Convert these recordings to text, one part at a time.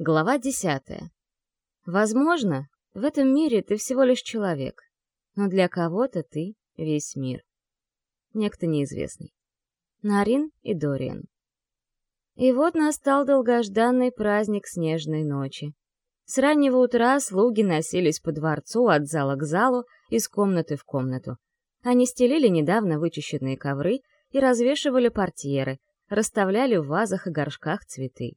Глава десятая. Возможно, в этом мире ты всего лишь человек, но для кого-то ты — весь мир. Некто неизвестный. Нарин и Дориан. И вот настал долгожданный праздник снежной ночи. С раннего утра слуги носились по дворцу от зала к залу, из комнаты в комнату. Они стелили недавно вычищенные ковры и развешивали портьеры, расставляли в вазах и горшках цветы.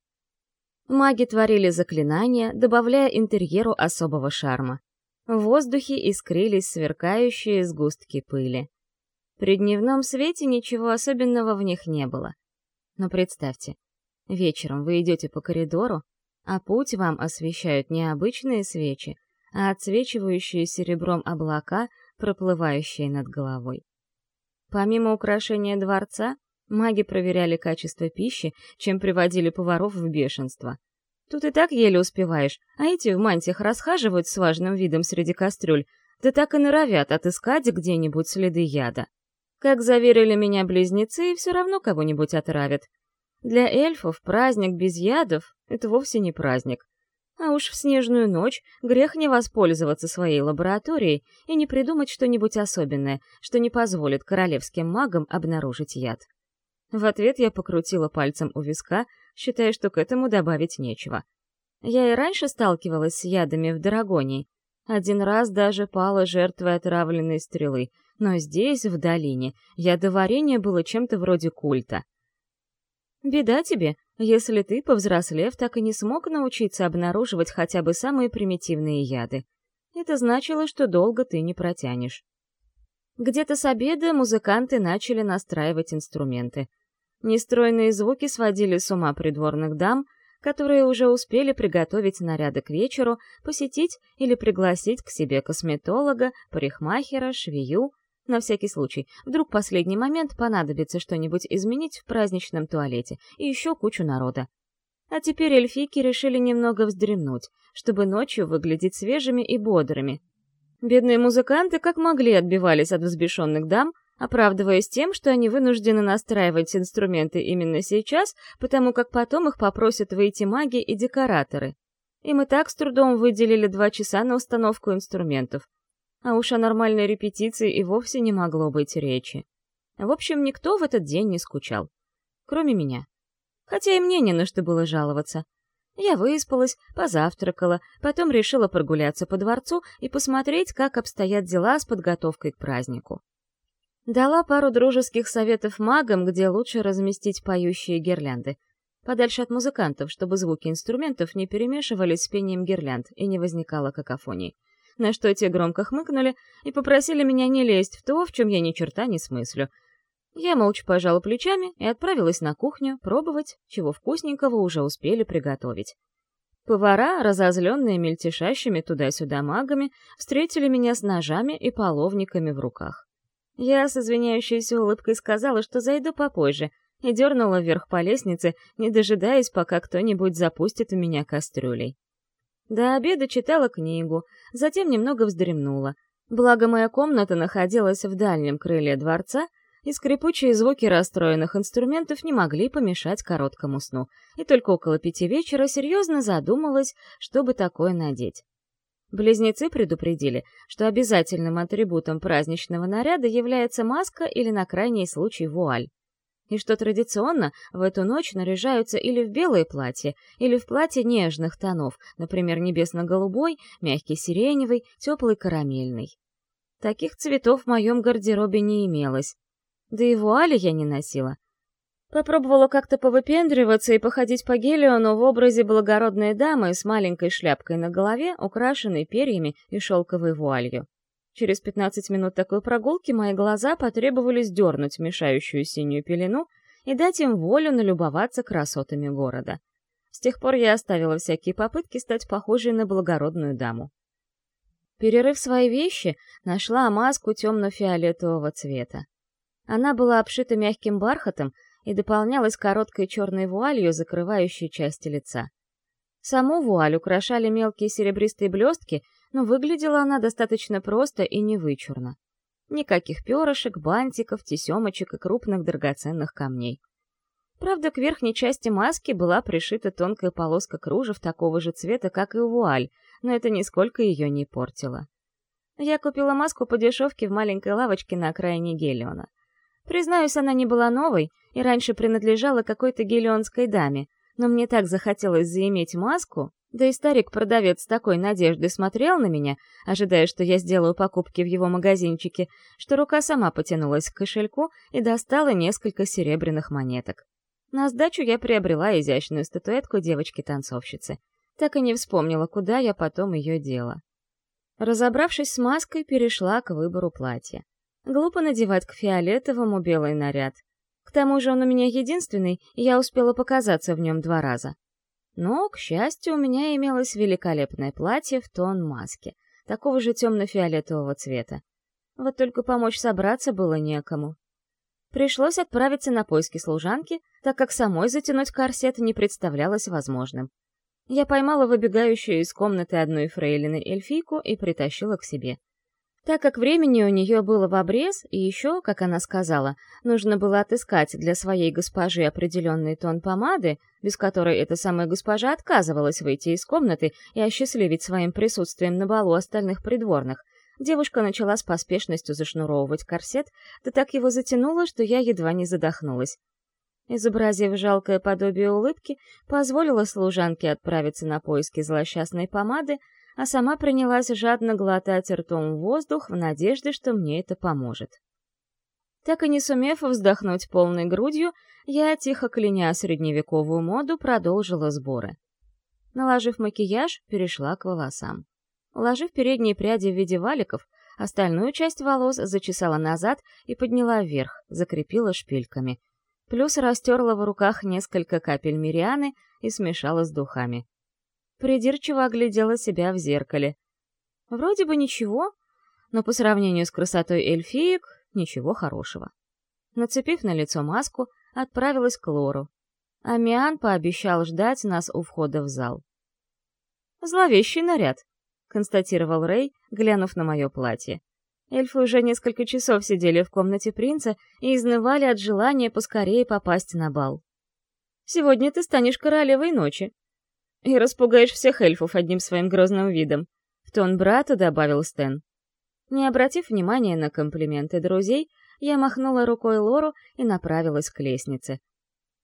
Маги творили заклинания, добавляя интерьеру особого шарма. В воздухе искрились сверкающие сгустки пыли. При дневном свете ничего особенного в них не было. Но представьте, вечером вы идете по коридору, а путь вам освещают не обычные свечи, а отсвечивающие серебром облака, проплывающие над головой. Помимо украшения дворца, Маги проверяли качество пищи, чем приводили поваров в бешенство. Тут и так еле успеваешь, а эти в мантиях расхаживают с важным видом среди кастрюль, да так и норовят отыскать где-нибудь следы яда. Как заверили меня близнецы, все равно кого-нибудь отравят. Для эльфов праздник без ядов — это вовсе не праздник. А уж в снежную ночь грех не воспользоваться своей лабораторией и не придумать что-нибудь особенное, что не позволит королевским магам обнаружить яд. В ответ я покрутила пальцем у виска, считая, что к этому добавить нечего. Я и раньше сталкивалась с ядами в Дорогонии. Один раз даже пала жертвой отравленной стрелы, но здесь, в долине, ядоварение было чем-то вроде культа. Беда тебе, если ты, повзрослев, так и не смог научиться обнаруживать хотя бы самые примитивные яды. Это значило, что долго ты не протянешь. Где-то с обеда музыканты начали настраивать инструменты. Нестройные звуки сводили с ума придворных дам, которые уже успели приготовить наряды к вечеру, посетить или пригласить к себе косметолога, парикмахера, швею. На всякий случай, вдруг в последний момент понадобится что-нибудь изменить в праздничном туалете, и еще кучу народа. А теперь эльфийки решили немного вздремнуть, чтобы ночью выглядеть свежими и бодрыми, Бедные музыканты как могли отбивались от взбешенных дам, оправдываясь тем, что они вынуждены настраивать инструменты именно сейчас, потому как потом их попросят выйти маги и декораторы. Им и так с трудом выделили два часа на установку инструментов. А уж о нормальной репетиции и вовсе не могло быть речи. В общем, никто в этот день не скучал. Кроме меня. Хотя и мне не на что было жаловаться. Я выспалась, позавтракала, потом решила прогуляться по дворцу и посмотреть, как обстоят дела с подготовкой к празднику. Дала пару дружеских советов магам, где лучше разместить поющие гирлянды. Подальше от музыкантов, чтобы звуки инструментов не перемешивались с пением гирлянд и не возникало какофонии. На что те громко хмыкнули и попросили меня не лезть в то, в чем я ни черта не смыслю — я молча пожала плечами и отправилась на кухню пробовать, чего вкусненького уже успели приготовить. Повара, разозленные мельтешащими туда-сюда магами, встретили меня с ножами и половниками в руках. Я с извиняющейся улыбкой сказала, что зайду попозже, и дернула вверх по лестнице, не дожидаясь, пока кто-нибудь запустит в меня кастрюлей. До обеда читала книгу, затем немного вздремнула. Благо моя комната находилась в дальнем крыле дворца, и скрипучие звуки расстроенных инструментов не могли помешать короткому сну, и только около пяти вечера серьезно задумалась, чтобы такое надеть. Близнецы предупредили, что обязательным атрибутом праздничного наряда является маска или на крайний случай вуаль. И что традиционно в эту ночь наряжаются или в белое платье, или в платье нежных тонов, например, небесно-голубой, мягкий сиреневый, теплый карамельный. Таких цветов в моем гардеробе не имелось, да и вуали я не носила. Попробовала как-то повыпендриваться и походить по Гелиону в образе благородной дамы с маленькой шляпкой на голове, украшенной перьями и шелковой вуалью. Через 15 минут такой прогулки мои глаза потребовались дернуть мешающую синюю пелену и дать им волю налюбоваться красотами города. С тех пор я оставила всякие попытки стать похожей на благородную даму. Перерыв свои вещи, нашла маску темно-фиолетового цвета. Она была обшита мягким бархатом и дополнялась короткой черной вуалью, закрывающей части лица. Саму вуаль украшали мелкие серебристые блестки, но выглядела она достаточно просто и невычурно. Никаких перышек, бантиков, тесемочек и крупных драгоценных камней. Правда, к верхней части маски была пришита тонкая полоска кружев такого же цвета, как и вуаль, но это нисколько ее не портило. Я купила маску по дешевке в маленькой лавочке на окраине Гелиона. Признаюсь, она не была новой и раньше принадлежала какой-то гелионской даме, но мне так захотелось заиметь маску, да и старик-продавец с такой надеждой смотрел на меня, ожидая, что я сделаю покупки в его магазинчике, что рука сама потянулась к кошельку и достала несколько серебряных монеток. На сдачу я приобрела изящную статуэтку девочки-танцовщицы. Так и не вспомнила, куда я потом ее дела. Разобравшись с маской, перешла к выбору платья. Глупо надевать к фиолетовому белый наряд. К тому же он у меня единственный, и я успела показаться в нем два раза. Но, к счастью, у меня имелось великолепное платье в тон маски, такого же темно-фиолетового цвета. Вот только помочь собраться было некому. Пришлось отправиться на поиски служанки, так как самой затянуть корсет не представлялось возможным. Я поймала выбегающую из комнаты одной фрейлины эльфийку и притащила к себе. Так как времени у нее было в обрез, и еще, как она сказала, нужно было отыскать для своей госпожи определенный тон помады, без которой эта самая госпожа отказывалась выйти из комнаты и осчастливить своим присутствием на балу остальных придворных, девушка начала с поспешностью зашнуровывать корсет, да так его затянула, что я едва не задохнулась. Изобразив жалкое подобие улыбки, позволила служанке отправиться на поиски злосчастной помады, а сама принялась жадно глотать ртом воздух в надежде, что мне это поможет. Так и не сумев вздохнуть полной грудью, я, тихо кляня средневековую моду, продолжила сборы. Наложив макияж, перешла к волосам. Уложив передние пряди в виде валиков, остальную часть волос зачесала назад и подняла вверх, закрепила шпильками. Плюс растерла в руках несколько капель мирианы и смешала с духами придирчиво оглядела себя в зеркале. Вроде бы ничего, но по сравнению с красотой эльфиек — ничего хорошего. Нацепив на лицо маску, отправилась к Лору. Амиан пообещал ждать нас у входа в зал. «Зловещий наряд», — констатировал Рэй, глянув на мое платье. Эльфы уже несколько часов сидели в комнате принца и изнывали от желания поскорее попасть на бал. «Сегодня ты станешь королевой ночи», и распугаешь всех эльфов одним своим грозным видом», — в тон брату добавил Стэн. Не обратив внимания на комплименты друзей, я махнула рукой Лору и направилась к лестнице.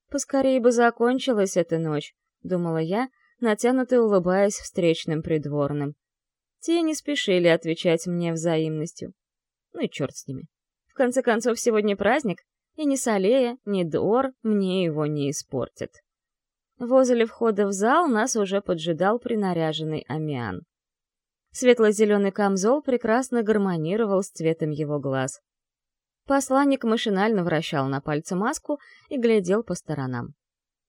«Поскорее бы закончилась эта ночь», — думала я, натянуто улыбаясь встречным придворным. Те не спешили отвечать мне взаимностью. Ну и черт с ними. В конце концов, сегодня праздник, и ни Салея, ни Дор мне его не испортят. Возле входа в зал нас уже поджидал принаряженный Амиан. Светло-зеленый камзол прекрасно гармонировал с цветом его глаз. Посланник машинально вращал на пальце маску и глядел по сторонам.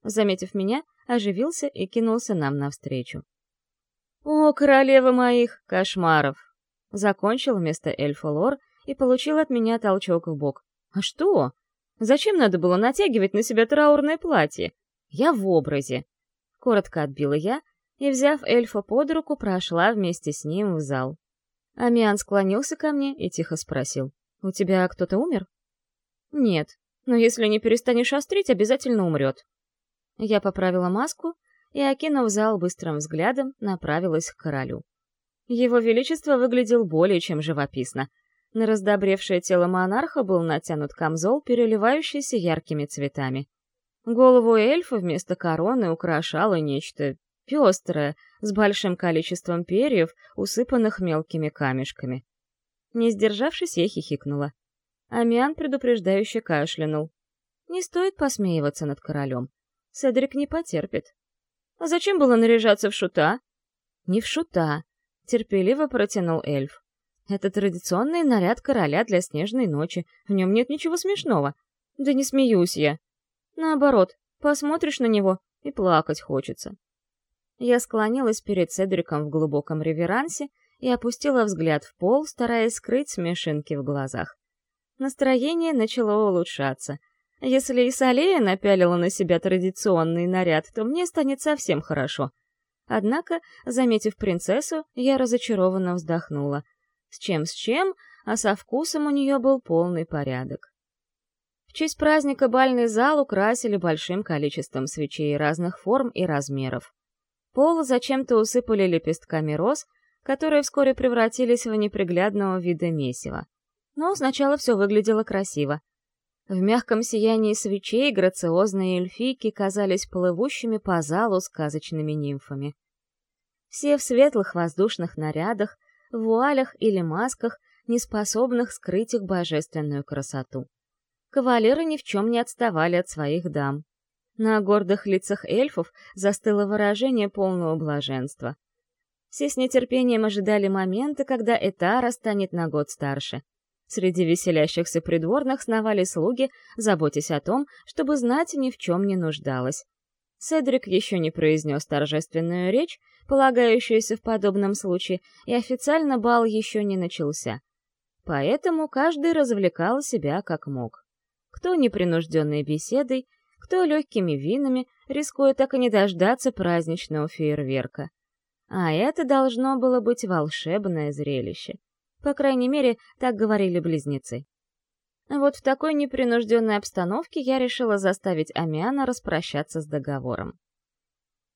Заметив меня, оживился и кинулся нам навстречу. «О, королева моих кошмаров!» Закончил вместо эльфа лор и получил от меня толчок в бок. «А что? Зачем надо было натягивать на себя траурное платье? Я в образе. Коротко отбила я и, взяв эльфа под руку, прошла вместе с ним в зал. Амиан склонился ко мне и тихо спросил. «У тебя кто-то умер?» «Нет, но если не перестанешь острить, обязательно умрет». Я поправила маску и, окинув зал быстрым взглядом, направилась к королю. Его Величество выглядел более чем живописно. На раздобревшее тело монарха был натянут камзол, переливающийся яркими цветами. Голову эльфа вместо короны украшало нечто пестрое, с большим количеством перьев, усыпанных мелкими камешками. Не сдержавшись, я хихикнула. Амиан предупреждающе кашлянул. Не стоит посмеиваться над королем. Седрик не потерпит. А зачем было наряжаться в шута? Не в шута, терпеливо протянул эльф. Это традиционный наряд короля для снежной ночи. В нем нет ничего смешного. Да не смеюсь я. Наоборот, посмотришь на него и плакать хочется. Я склонилась перед Седриком в глубоком реверансе и опустила взгляд в пол, стараясь скрыть смешинки в глазах. Настроение начало улучшаться. Если и Салея напялила на себя традиционный наряд, то мне станет совсем хорошо. Однако, заметив принцессу, я разочарованно вздохнула. С чем с чем, а со вкусом у нее был полный порядок В честь праздника бальный зал украсили большим количеством свечей разных форм и размеров. Пол зачем-то усыпали лепестками роз, которые вскоре превратились в неприглядного вида месива. Но сначала все выглядело красиво. В мягком сиянии свечей грациозные эльфийки казались плывущими по залу сказочными нимфами. Все в светлых воздушных нарядах, в вуалях или масках, не способных скрыть их божественную красоту. Кавалеры ни в чем не отставали от своих дам. На гордых лицах эльфов застыло выражение полного блаженства. Все с нетерпением ожидали момента, когда Этара станет на год старше. Среди веселящихся придворных сновали слуги, заботясь о том, чтобы знать ни в чем не нуждалась. Седрик еще не произнес торжественную речь, полагающуюся в подобном случае, и официально бал еще не начался. Поэтому каждый развлекал себя как мог. Кто непринужденной беседой, кто легкими винами, рискуя так и не дождаться праздничного фейерверка. А это должно было быть волшебное зрелище. По крайней мере, так говорили близнецы. Вот в такой непринужденной обстановке я решила заставить Амиана распрощаться с договором.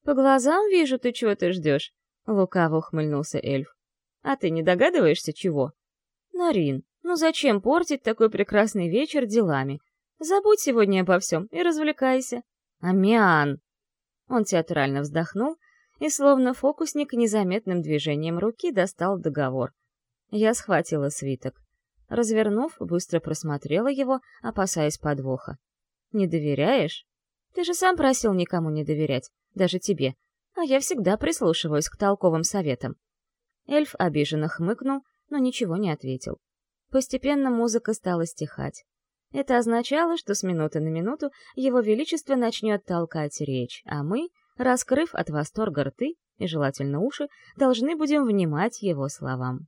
«По глазам вижу, ты чего-то ждешь», — лукаво ухмыльнулся эльф. «А ты не догадываешься, чего?» «Нарин, ну зачем портить такой прекрасный вечер делами? Забудь сегодня обо всем и развлекайся». «Амиан!» Он театрально вздохнул и, словно фокусник, незаметным движением руки достал договор — я схватила свиток. Развернув, быстро просмотрела его, опасаясь подвоха. «Не доверяешь? Ты же сам просил никому не доверять, даже тебе. А я всегда прислушиваюсь к толковым советам». Эльф обиженно хмыкнул, но ничего не ответил. Постепенно музыка стала стихать. Это означало, что с минуты на минуту его величество начнет толкать речь, а мы, раскрыв от восторга рты и желательно уши, должны будем внимать его словам.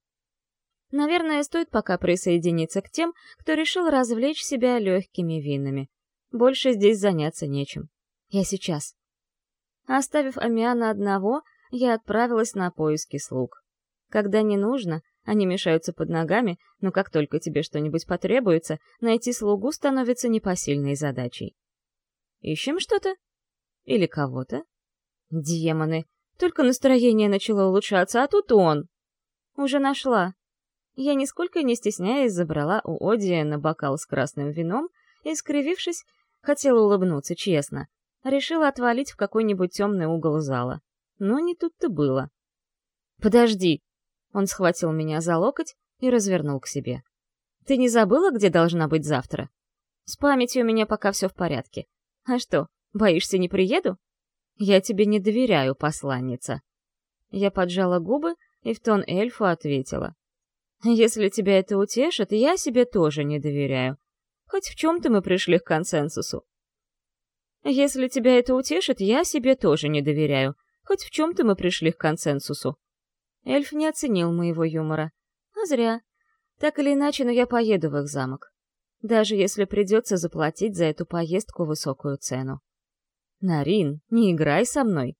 Наверное, стоит пока присоединиться к тем, кто решил развлечь себя легкими винами. Больше здесь заняться нечем. Я сейчас. Оставив Амиана одного, я отправилась на поиски слуг. Когда не нужно, они мешаются под ногами, но как только тебе что-нибудь потребуется, найти слугу становится непосильной задачей. Ищем что-то? Или кого-то? Демоны! Только настроение начало улучшаться, а тут он! Уже нашла. Я нисколько не стесняясь забрала у Одия на бокал с красным вином и, скривившись, хотела улыбнуться, честно. Решила отвалить в какой-нибудь темный угол зала. Но не тут-то было. «Подожди!» Он схватил меня за локоть и развернул к себе. «Ты не забыла, где должна быть завтра? С памятью у меня пока все в порядке. А что, боишься, не приеду? Я тебе не доверяю, посланница». Я поджала губы и в тон эльфу ответила. Если тебя это утешит, я себе тоже не доверяю. Хоть в чем-то мы пришли к консенсусу. Если тебя это утешит, я себе тоже не доверяю. Хоть в чем-то мы пришли к консенсусу. Эльф не оценил моего юмора. А зря. Так или иначе, но я поеду в их замок. Даже если придется заплатить за эту поездку высокую цену. Нарин, не играй со мной.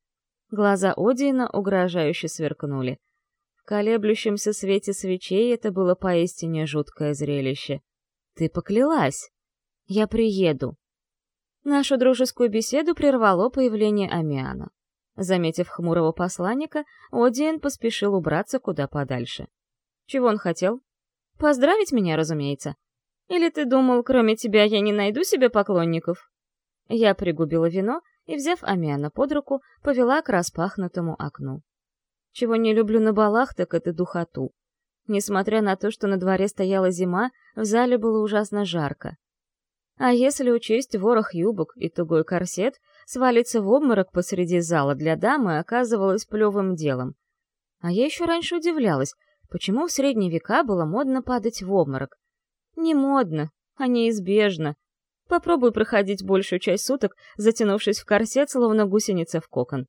Глаза Одина угрожающе сверкнули колеблющемся свете свечей это было поистине жуткое зрелище. «Ты поклялась!» «Я приеду!» Нашу дружескую беседу прервало появление Амиана. Заметив хмурого посланника, Одиен поспешил убраться куда подальше. Чего он хотел? Поздравить меня, разумеется. Или ты думал, кроме тебя я не найду себе поклонников? Я пригубила вино и, взяв Амиана под руку, повела к распахнутому окну. Чего не люблю на балах, так это духоту. Несмотря на то, что на дворе стояла зима, в зале было ужасно жарко. А если учесть ворох юбок и тугой корсет, свалиться в обморок посреди зала для дамы оказывалось плевым делом. А я еще раньше удивлялась, почему в средние века было модно падать в обморок. Не модно, а неизбежно. Попробуй проходить большую часть суток, затянувшись в корсет, словно гусеница в кокон.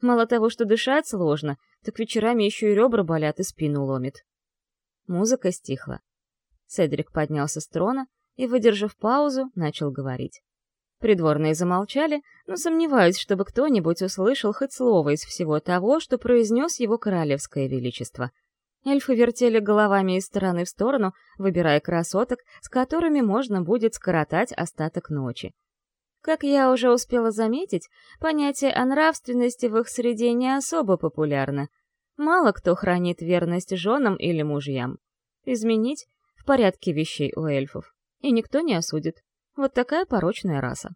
Мало того, что дышать сложно, так вечерами еще и ребра болят и спину ломит. Музыка стихла. Седрик поднялся с трона и, выдержав паузу, начал говорить. Придворные замолчали, но сомневаюсь, чтобы кто-нибудь услышал хоть слово из всего того, что произнес его королевское величество. Эльфы вертели головами из стороны в сторону, выбирая красоток, с которыми можно будет скоротать остаток ночи. Как я уже успела заметить, понятие о нравственности в их среде не особо популярно. Мало кто хранит верность женам или мужьям. Изменить в порядке вещей у эльфов. И никто не осудит. Вот такая порочная раса.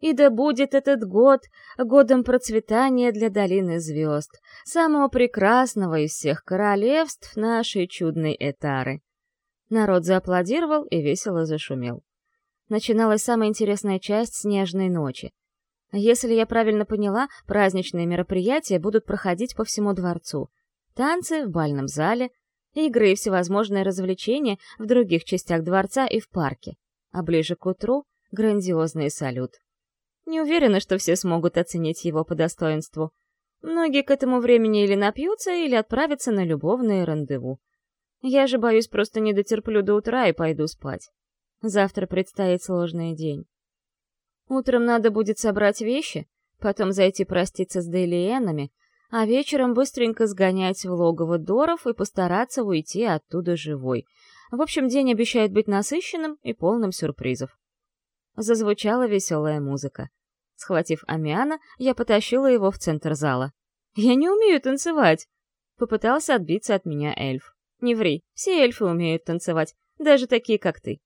И да будет этот год годом процветания для долины звезд, самого прекрасного из всех королевств нашей чудной Этары. Народ зааплодировал и весело зашумел. Начиналась самая интересная часть снежной ночи. Если я правильно поняла, праздничные мероприятия будут проходить по всему дворцу. Танцы в бальном зале, игры и всевозможные развлечения в других частях дворца и в парке. А ближе к утру — грандиозный салют. Не уверена, что все смогут оценить его по достоинству. Многие к этому времени или напьются, или отправятся на любовное рандеву. Я же, боюсь, просто не дотерплю до утра и пойду спать. Завтра предстоит сложный день. Утром надо будет собрать вещи, потом зайти проститься с Дейлиенами, а вечером быстренько сгонять в логово Доров и постараться уйти оттуда живой. В общем, день обещает быть насыщенным и полным сюрпризов. Зазвучала веселая музыка. Схватив Амиана, я потащила его в центр зала. «Я не умею танцевать!» Попытался отбиться от меня эльф. «Не ври, все эльфы умеют танцевать, даже такие, как ты».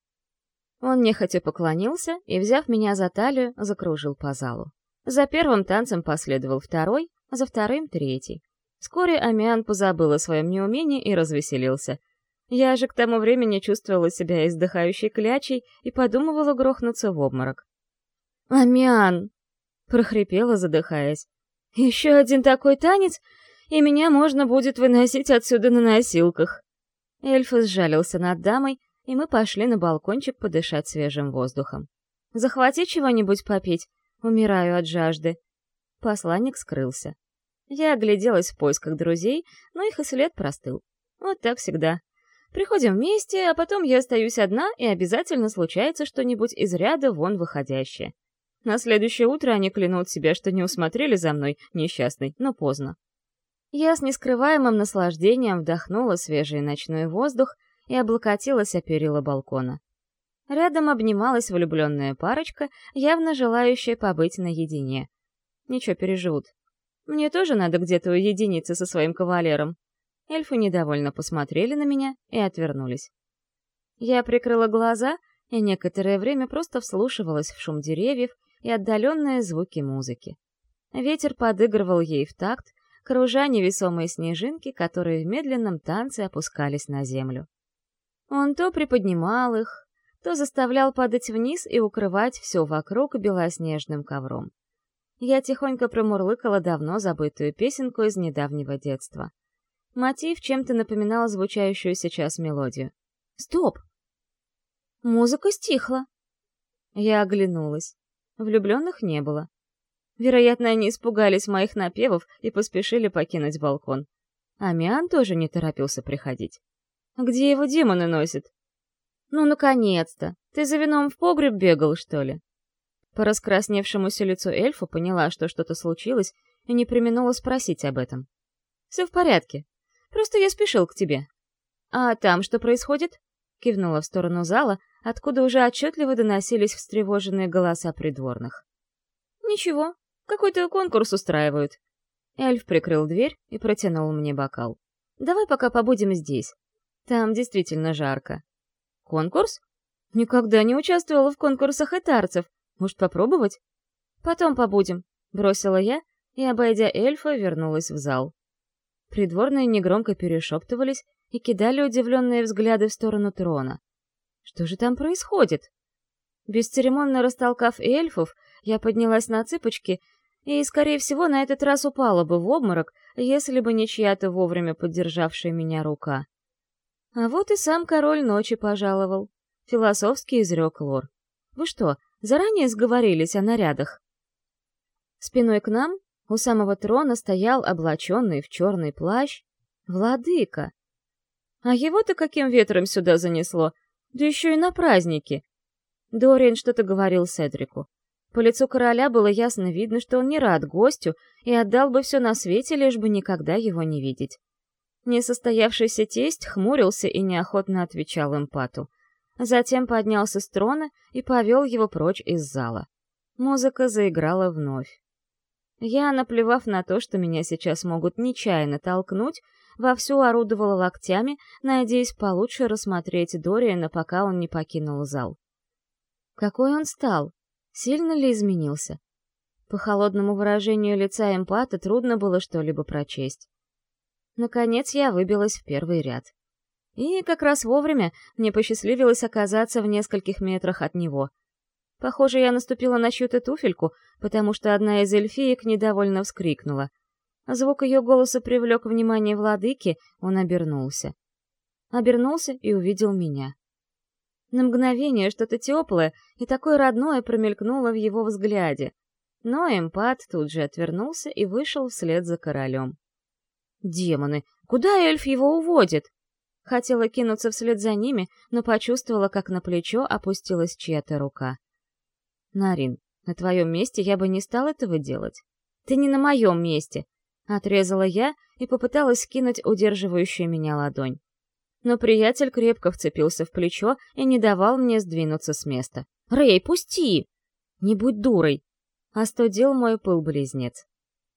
Он нехотя поклонился и, взяв меня за талию, закружил по залу. За первым танцем последовал второй, за вторым — третий. Вскоре Амиан позабыл о своем неумении и развеселился. Я же к тому времени чувствовала себя издыхающей клячей и подумывала грохнуться в обморок. «Амиан!» — прохрипела, задыхаясь. «Еще один такой танец, и меня можно будет выносить отсюда на носилках!» Эльф сжалился над дамой, и мы пошли на балкончик подышать свежим воздухом. «Захвати чего-нибудь попить, умираю от жажды». Посланник скрылся. Я огляделась в поисках друзей, но их и след простыл. Вот так всегда. Приходим вместе, а потом я остаюсь одна, и обязательно случается что-нибудь из ряда вон выходящее. На следующее утро они клянут себя, что не усмотрели за мной, несчастный, но поздно. Я с нескрываемым наслаждением вдохнула свежий ночной воздух и облокотилась о перила балкона. Рядом обнималась влюбленная парочка, явно желающая побыть наедине. Ничего, переживут. Мне тоже надо где-то уединиться со своим кавалером. Эльфы недовольно посмотрели на меня и отвернулись. Я прикрыла глаза и некоторое время просто вслушивалась в шум деревьев и отдаленные звуки музыки. Ветер подыгрывал ей в такт, кружа невесомые снежинки, которые в медленном танце опускались на землю. Он то приподнимал их, то заставлял падать вниз и укрывать все вокруг белоснежным ковром. Я тихонько промурлыкала давно забытую песенку из недавнего детства. Мотив чем-то напоминал звучащую сейчас мелодию. «Стоп!» Музыка стихла. Я оглянулась. Влюбленных не было. Вероятно, они испугались моих напевов и поспешили покинуть балкон. Амиан тоже не торопился приходить. Где его демоны носят? Ну, наконец-то! Ты за вином в погреб бегал, что ли? По раскрасневшемуся лицу эльфа поняла, что что-то случилось, и не применула спросить об этом. «Все в порядке. Просто я спешил к тебе». «А там что происходит?» Кивнула в сторону зала, откуда уже отчетливо доносились встревоженные голоса придворных. «Ничего, какой-то конкурс устраивают». Эльф прикрыл дверь и протянул мне бокал. «Давай пока побудем здесь. Там действительно жарко. Конкурс? Никогда не участвовала в конкурсах этарцев. Может, попробовать? Потом побудем, бросила я и, обойдя эльфа, вернулась в зал. Придворные негромко перешептывались и кидали удивленные взгляды в сторону трона. Что же там происходит? Бесцеремонно растолкав эльфов, я поднялась на цыпочки и, скорее всего, на этот раз упала бы в обморок, если бы не чья-то вовремя поддержавшая меня рука. А вот и сам король ночи пожаловал. Философски изрек лор. Вы что, заранее сговорились о нарядах? Спиной к нам у самого трона стоял облаченный в черный плащ владыка. А его-то каким ветром сюда занесло? Да еще и на празднике. Дориан что-то говорил Седрику. По лицу короля было ясно видно, что он не рад гостю и отдал бы все на свете, лишь бы никогда его не видеть. Несостоявшийся тесть хмурился и неохотно отвечал эмпату. Затем поднялся с трона и повел его прочь из зала. Музыка заиграла вновь. Я, наплевав на то, что меня сейчас могут нечаянно толкнуть, вовсю орудовала локтями, надеясь получше рассмотреть Дориана, пока он не покинул зал. Какой он стал? Сильно ли изменился? По холодному выражению лица эмпата трудно было что-либо прочесть. Наконец я выбилась в первый ряд. И как раз вовремя мне посчастливилось оказаться в нескольких метрах от него. Похоже, я наступила на чью-то туфельку, потому что одна из эльфиек недовольно вскрикнула. Звук ее голоса привлек внимание владыки, он обернулся. Обернулся и увидел меня. На мгновение что-то теплое и такое родное промелькнуло в его взгляде. Но эмпат тут же отвернулся и вышел вслед за королем. Демоны! Куда эльф его уводит? Хотела кинуться вслед за ними, но почувствовала, как на плечо опустилась чья-то рука. Нарин, на твоем месте я бы не стал этого делать. Ты не на моем месте, отрезала я и попыталась скинуть удерживающую меня ладонь. Но приятель крепко вцепился в плечо и не давал мне сдвинуться с места. «Рэй, пусти!» «Не будь дурой!» Остудил мой пыл-близнец.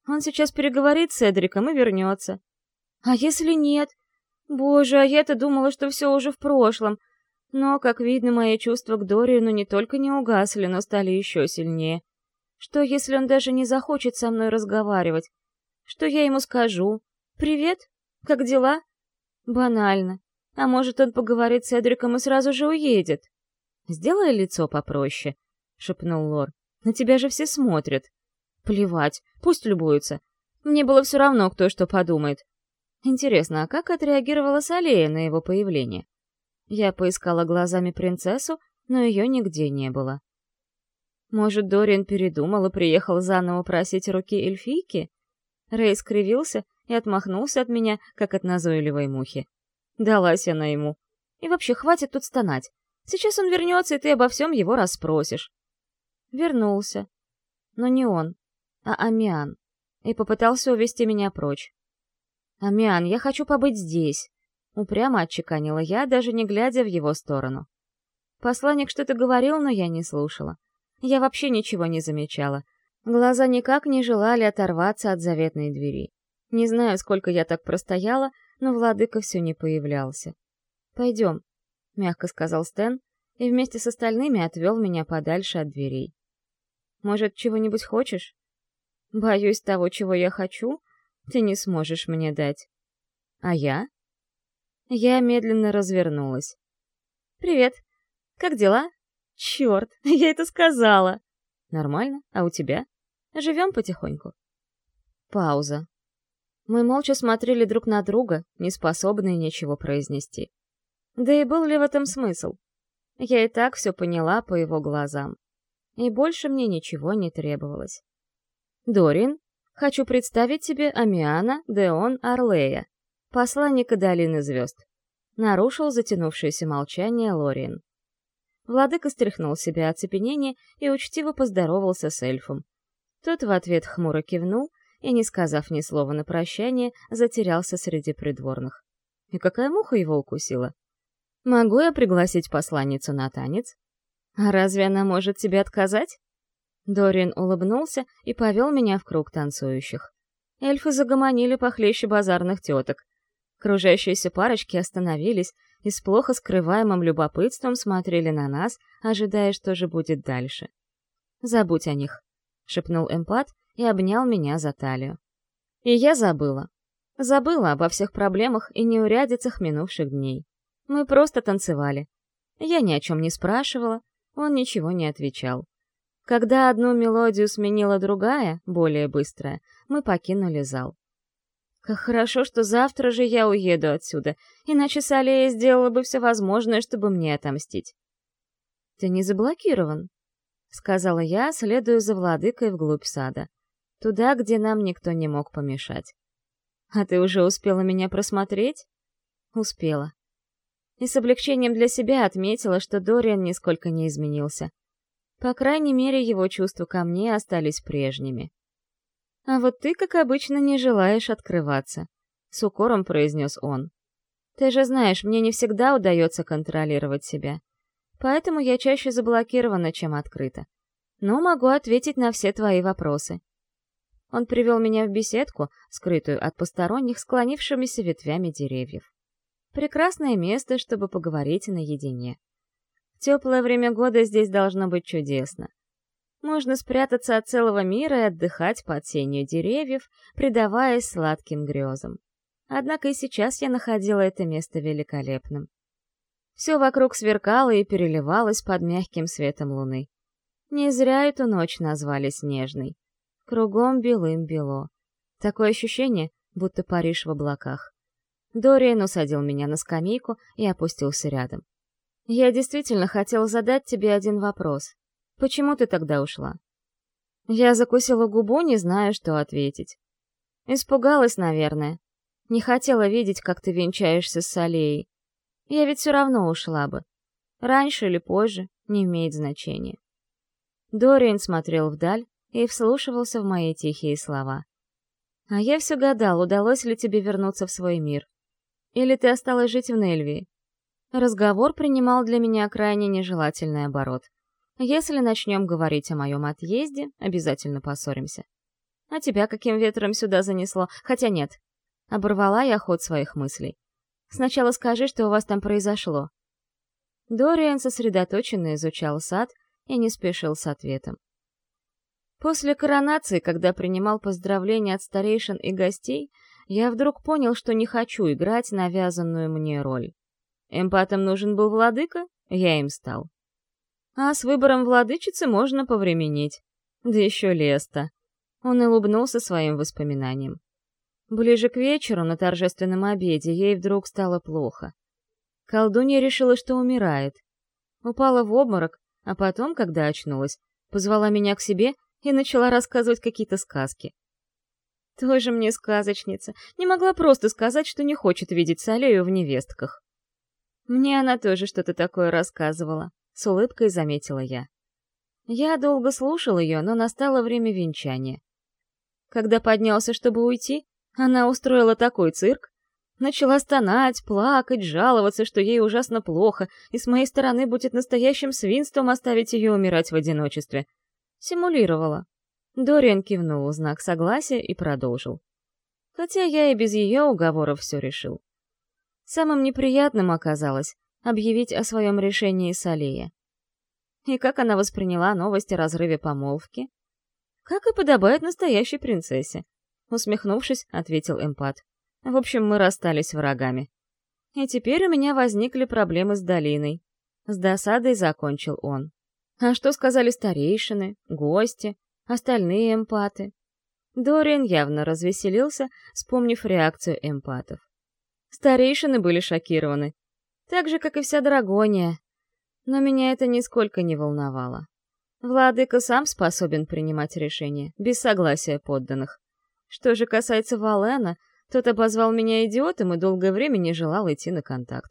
Он сейчас переговорит с Эдриком и вернется. А если нет? Боже, а я-то думала, что все уже в прошлом. Но, как видно, мои чувства к Дориану не только не угасли, но стали еще сильнее. Что, если он даже не захочет со мной разговаривать? Что я ему скажу? «Привет? Как дела?» Банально. А может, он поговорит с Эдриком и сразу же уедет? «Сделай лицо попроще», — шепнул Лор. «На тебя же все смотрят». Плевать, пусть любуются. Мне было все равно, кто что подумает. Интересно, а как отреагировала Салея на его появление? Я поискала глазами принцессу, но ее нигде не было. Может, Дориан передумал и приехал заново просить руки эльфийки? Рэй скривился и отмахнулся от меня, как от назойливой мухи. Далась она ему. И вообще, хватит тут стонать. Сейчас он вернется, и ты обо всем его расспросишь. Вернулся. Но не он а Амиан, и попытался увести меня прочь. «Амиан, я хочу побыть здесь», — упрямо отчеканила я, даже не глядя в его сторону. Посланник что-то говорил, но я не слушала. Я вообще ничего не замечала. Глаза никак не желали оторваться от заветной двери. Не знаю, сколько я так простояла, но владыка все не появлялся. «Пойдем», — мягко сказал Стэн, и вместе с остальными отвел меня подальше от дверей. «Может, чего-нибудь хочешь?» Боюсь того, чего я хочу, ты не сможешь мне дать. А я? Я медленно развернулась. «Привет. Как дела?» «Черт, я это сказала!» «Нормально. А у тебя?» «Живем потихоньку». Пауза. Мы молча смотрели друг на друга, не способные ничего произнести. Да и был ли в этом смысл? Я и так все поняла по его глазам. И больше мне ничего не требовалось. Дорин, хочу представить тебе Амиана Деон Арлея, посланника Долины Звезд. Нарушил затянувшееся молчание Лориен. Владыка стряхнул себя оцепенение и учтиво поздоровался с эльфом. Тот в ответ хмуро кивнул и, не сказав ни слова на прощание, затерялся среди придворных. И какая муха его укусила? Могу я пригласить посланницу на танец? А разве она может тебе отказать? Дориан улыбнулся и повел меня в круг танцующих. Эльфы загомонили похлеще базарных теток. Кружащиеся парочки остановились и с плохо скрываемым любопытством смотрели на нас, ожидая, что же будет дальше. «Забудь о них», — шепнул эмпат и обнял меня за талию. И я забыла. Забыла обо всех проблемах и неурядицах минувших дней. Мы просто танцевали. Я ни о чем не спрашивала, он ничего не отвечал. Когда одну мелодию сменила другая, более быстрая, мы покинули зал. Как хорошо, что завтра же я уеду отсюда, иначе Салея сделала бы все возможное, чтобы мне отомстить. «Ты не заблокирован», — сказала я, следуя за владыкой вглубь сада, туда, где нам никто не мог помешать. «А ты уже успела меня просмотреть?» «Успела». И с облегчением для себя отметила, что Дориан нисколько не изменился. По крайней мере, его чувства ко мне остались прежними. А вот ты, как обычно, не желаешь открываться. с укором произнес он. «Ты же знаешь, мне не всегда удается контролировать себя. Поэтому я чаще заблокирована, чем открыта. Но могу ответить на все твои вопросы». Он привел меня в беседку, скрытую от посторонних, склонившимися ветвями деревьев. Прекрасное место, чтобы поговорить наедине. В теплое время года здесь должно быть чудесно. Можно спрятаться от целого мира и отдыхать под тенью деревьев, предаваясь сладким грезам. Однако и сейчас я находила это место великолепным. Все вокруг сверкало и переливалось под мягким светом луны. Не зря эту ночь назвали снежной. Кругом белым-бело. Такое ощущение, будто Париж в облаках. Дориан усадил меня на скамейку и опустился рядом. «Я действительно хотел задать тебе один вопрос. Почему ты тогда ушла?» Я закусила губу, не зная, что ответить. Испугалась, наверное. Не хотела видеть, как ты венчаешься с Алией. Я ведь все равно ушла бы. Раньше или позже, не имеет значения. Дориан смотрел вдаль и вслушивался в мои тихие слова. А я все гадал, удалось ли тебе вернуться в свой мир. Или ты осталась жить в Нельвии? Разговор принимал для меня крайне нежелательный оборот. Если начнем говорить о моем отъезде, обязательно поссоримся. А тебя каким ветром сюда занесло? Хотя нет, Оборвала я ход своих мыслей. Сначала скажи, что у вас там произошло. Дориан сосредоточенно изучал сад и не спешил с ответом. После коронации, когда принимал поздравления от старейшин и гостей, я вдруг понял, что не хочу играть навязанную мне роль. Эмпатам нужен был владыка, я им стал. А с выбором владычицы можно повременить. Да еще Леста. Он улыбнулся своим воспоминаниям. Ближе к вечеру, на торжественном обеде, ей вдруг стало плохо. Колдунья решила, что умирает. Упала в обморок, а потом, когда очнулась, позвала меня к себе и начала рассказывать какие-то сказки. Тоже мне сказочница. Не могла просто сказать, что не хочет видеть Салею в невестках. Мне она тоже что-то такое рассказывала. С улыбкой заметила я. Я долго слушал ее, но настало время венчания. Когда поднялся, чтобы уйти, она устроила такой цирк. Начала стонать, плакать, жаловаться, что ей ужасно плохо, и с моей стороны будет настоящим свинством оставить ее умирать в одиночестве. Симулировала. Дориан кивнул знак согласия и продолжил. Хотя я и без ее уговоров все решил. Самым неприятным оказалось объявить о своем решении Салея. И как она восприняла новость о разрыве помолвки? Как и подобает настоящей принцессе. Усмехнувшись, ответил эмпат. В общем, мы расстались врагами. И теперь у меня возникли проблемы с долиной. С досадой закончил он. А что сказали старейшины, гости, остальные эмпаты? Дориан явно развеселился, вспомнив реакцию эмпатов. Старейшины были шокированы. Так же, как и вся Драгония. Но меня это нисколько не волновало. Владыка сам способен принимать решения, без согласия подданных. Что же касается Валена, тот обозвал меня идиотом и долгое время не желал идти на контакт.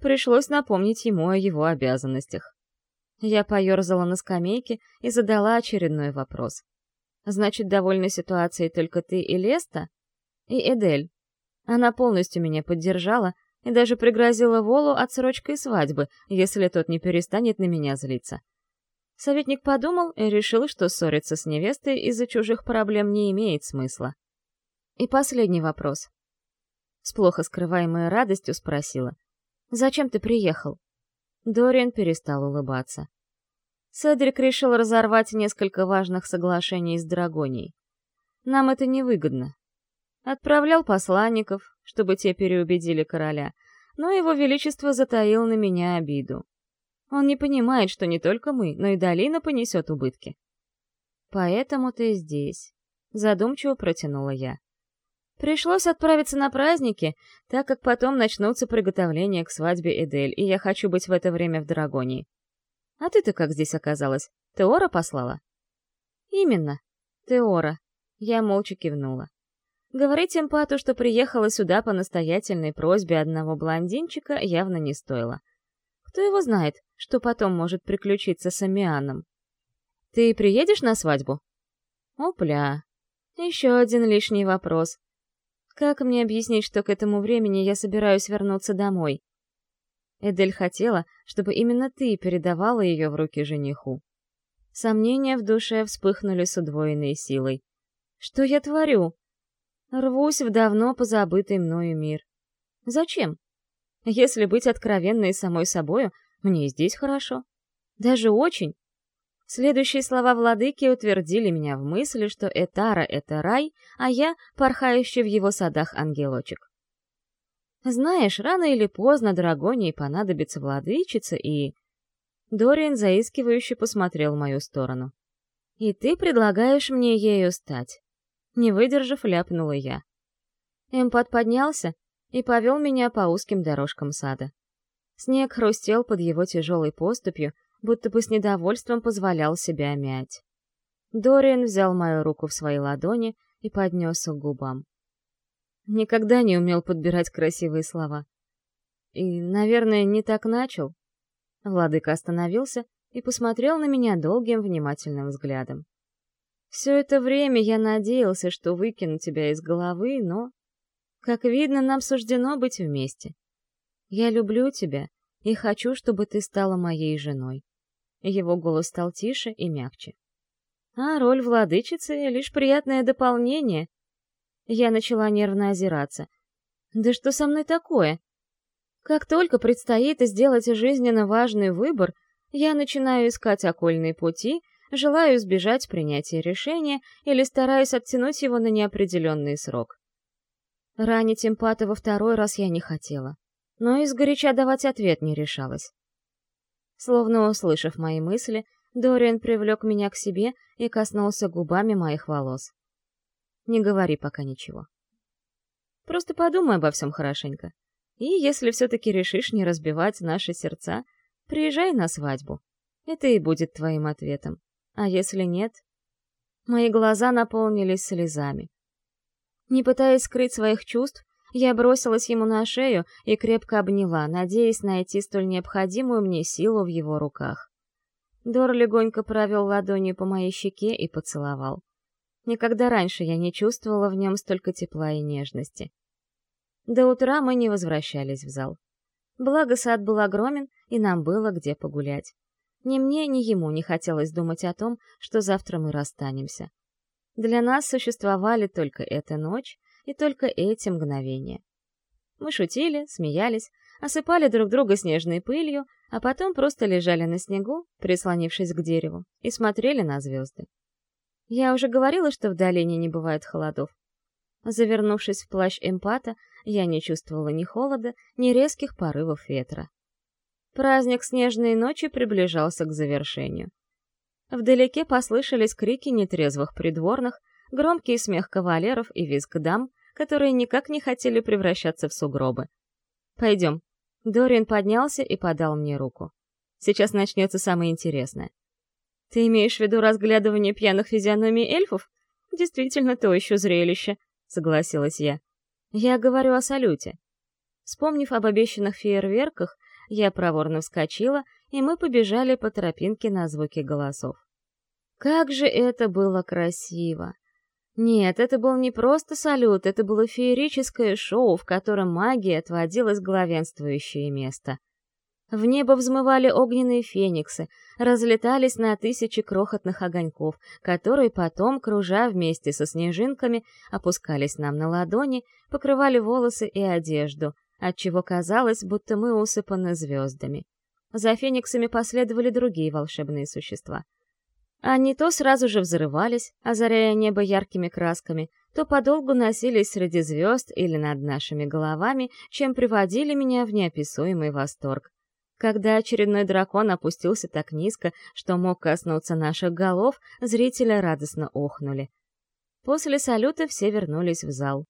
Пришлось напомнить ему о его обязанностях. Я поерзала на скамейке и задала очередной вопрос. «Значит, довольна ситуацией только ты и Леста?» «И Эдель?» Она полностью меня поддержала и даже пригрозила Волу отсрочкой свадьбы, если тот не перестанет на меня злиться. Советник подумал и решил, что ссориться с невестой из-за чужих проблем не имеет смысла. И последний вопрос. С плохо скрываемой радостью спросила. «Зачем ты приехал?» Дориан перестал улыбаться. Седрик решил разорвать несколько важных соглашений с Драгонией. Нам это невыгодно. Отправлял посланников, чтобы те переубедили короля, но его величество затаил на меня обиду. Он не понимает, что не только мы, но и долина понесет убытки. «Поэтому ты здесь», — задумчиво протянула я. Пришлось отправиться на праздники, так как потом начнутся приготовления к свадьбе Эдель, и я хочу быть в это время в Драгонии. А ты-то как здесь оказалась? Теора послала? Именно, Теора. Я молча кивнула. Говорить эмпату, что приехала сюда по настоятельной просьбе одного блондинчика, явно не стоило. Кто его знает, что потом может приключиться с Амианом. Ты приедешь на свадьбу? Опля. Еще один лишний вопрос. Как мне объяснить, что к этому времени я собираюсь вернуться домой? Эдель хотела, чтобы именно ты передавала ее в руки жениху. Сомнения в душе вспыхнули с удвоенной силой. Что я творю? Рвусь в давно позабытый мною мир. Зачем? Если быть откровенной самой собою, мне здесь хорошо. Даже очень. Следующие слова владыки утвердили меня в мысли, что Этара — это рай, а я — порхающий в его садах ангелочек. Знаешь, рано или поздно Драгонии понадобится владычица, и... Дориан заискивающе посмотрел в мою сторону. «И ты предлагаешь мне ею стать?» Не выдержав, ляпнула я. Эмпат поднялся и повел меня по узким дорожкам сада. Снег хрустел под его тяжелой поступью, будто бы с недовольством позволял себя мять. Дориан взял мою руку в свои ладони и поднес к губам. Никогда не умел подбирать красивые слова. И, наверное, не так начал. Владыка остановился и посмотрел на меня долгим внимательным взглядом. Все это время я надеялся, что выкину тебя из головы, но... Как видно, нам суждено быть вместе. Я люблю тебя и хочу, чтобы ты стала моей женой. Его голос стал тише и мягче. А роль владычицы — лишь приятное дополнение. Я начала нервно озираться. Да что со мной такое? Как только предстоит сделать жизненно важный выбор, я начинаю искать окольные пути, желаю избежать принятия решения или стараюсь оттянуть его на неопределенный срок. Ранить эмпата во второй раз я не хотела, но изгоряча давать ответ не решалась. Словно услышав мои мысли, Дориан привлек меня к себе и коснулся губами моих волос. «Не говори пока ничего. Просто подумай обо всем хорошенько. И если все-таки решишь не разбивать наши сердца, приезжай на свадьбу. Это и будет твоим ответом. А если нет? Мои глаза наполнились слезами. Не пытаясь скрыть своих чувств, я бросилась ему на шею и крепко обняла, надеясь найти столь необходимую мне силу в его руках. Дор легонько провел ладонью по моей щеке и поцеловал. Никогда раньше я не чувствовала в нем столько тепла и нежности. До утра мы не возвращались в зал. Благо сад был огромен, и нам было где погулять. Ни мне, ни ему не хотелось думать о том, что завтра мы расстанемся. Для нас существовали только эта ночь и только эти мгновения. Мы шутили, смеялись, осыпали друг друга снежной пылью, а потом просто лежали на снегу, прислонившись к дереву, и смотрели на звезды. Я уже говорила, что в долине не бывает холодов. Завернувшись в плащ эмпата, я не чувствовала ни холода, ни резких порывов ветра. Праздник снежной ночи приближался к завершению. Вдалеке послышались крики нетрезвых придворных, громкий смех кавалеров и визг дам, которые никак не хотели превращаться в сугробы. «Пойдем». Дориан поднялся и подал мне руку. «Сейчас начнется самое интересное». «Ты имеешь в виду разглядывание пьяных физиономий эльфов? Действительно, то еще зрелище», — согласилась я. «Я говорю о салюте». Вспомнив об обещанных фейерверках, я проворно вскочила, и мы побежали по тропинке на звуки голосов. Как же это было красиво! Нет, это был не просто салют, это было феерическое шоу, в котором магия отводилась главенствующее место. В небо взмывали огненные фениксы, разлетались на тысячи крохотных огоньков, которые потом, кружа вместе со снежинками, опускались нам на ладони, покрывали волосы и одежду, отчего казалось, будто мы усыпаны звездами. За фениксами последовали другие волшебные существа — они то сразу же взрывались, озаряя небо яркими красками, то подолгу носились среди звезд или над нашими головами, чем приводили меня в неописуемый восторг. Когда очередной дракон опустился так низко, что мог коснуться наших голов, зрители радостно охнули. После салюта все вернулись в зал.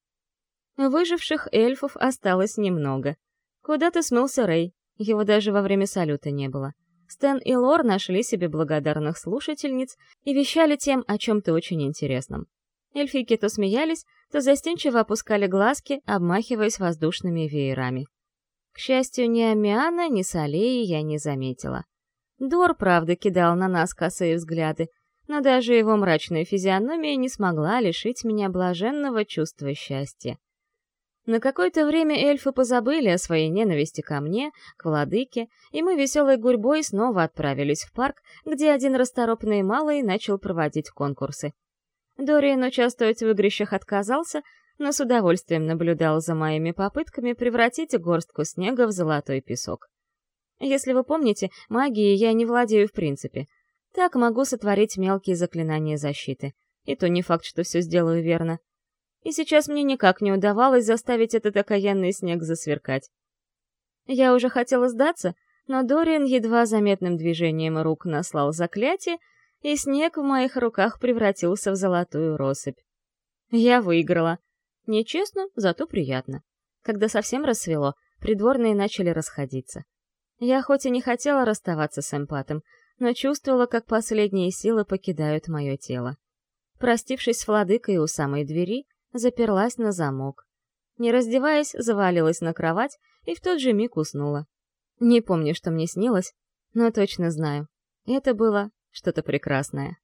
Выживших эльфов осталось немного. Куда-то смылся Рэй, его даже во время салюта не было. Стэн и Лор нашли себе благодарных слушательниц и вещали тем о чем-то очень интересном. Эльфийки то смеялись, то застенчиво опускали глазки, обмахиваясь воздушными веерами. К счастью, ни Амиана, ни Салеи я не заметила. Дор, правда, кидал на нас косые взгляды, но даже его мрачная физиономия не смогла лишить меня блаженного чувства счастья. На какое-то время эльфы позабыли о своей ненависти ко мне, к владыке, и мы веселой гурьбой снова отправились в парк, где один расторопный малый начал проводить конкурсы. Дориан участвовать в игрищах отказался, но с удовольствием наблюдал за моими попытками превратить горстку снега в золотой песок. Если вы помните, магией я не владею в принципе. Так могу сотворить мелкие заклинания защиты. И то не факт, что все сделаю верно. И сейчас мне никак не удавалось заставить этот окаянный снег засверкать. Я уже хотела сдаться, но Дориан едва заметным движением рук наслал заклятие, и снег в моих руках превратился в золотую россыпь. Я выиграла. Нечестно, зато приятно. Когда совсем рассвело, придворные начали расходиться. Я хоть и не хотела расставаться с эмпатом, но чувствовала, как последние силы покидают мое тело. Простившись с владыкой у самой двери, заперлась на замок. Не раздеваясь, завалилась на кровать и в тот же миг уснула. Не помню, что мне снилось, но точно знаю. Это было что-то прекрасное.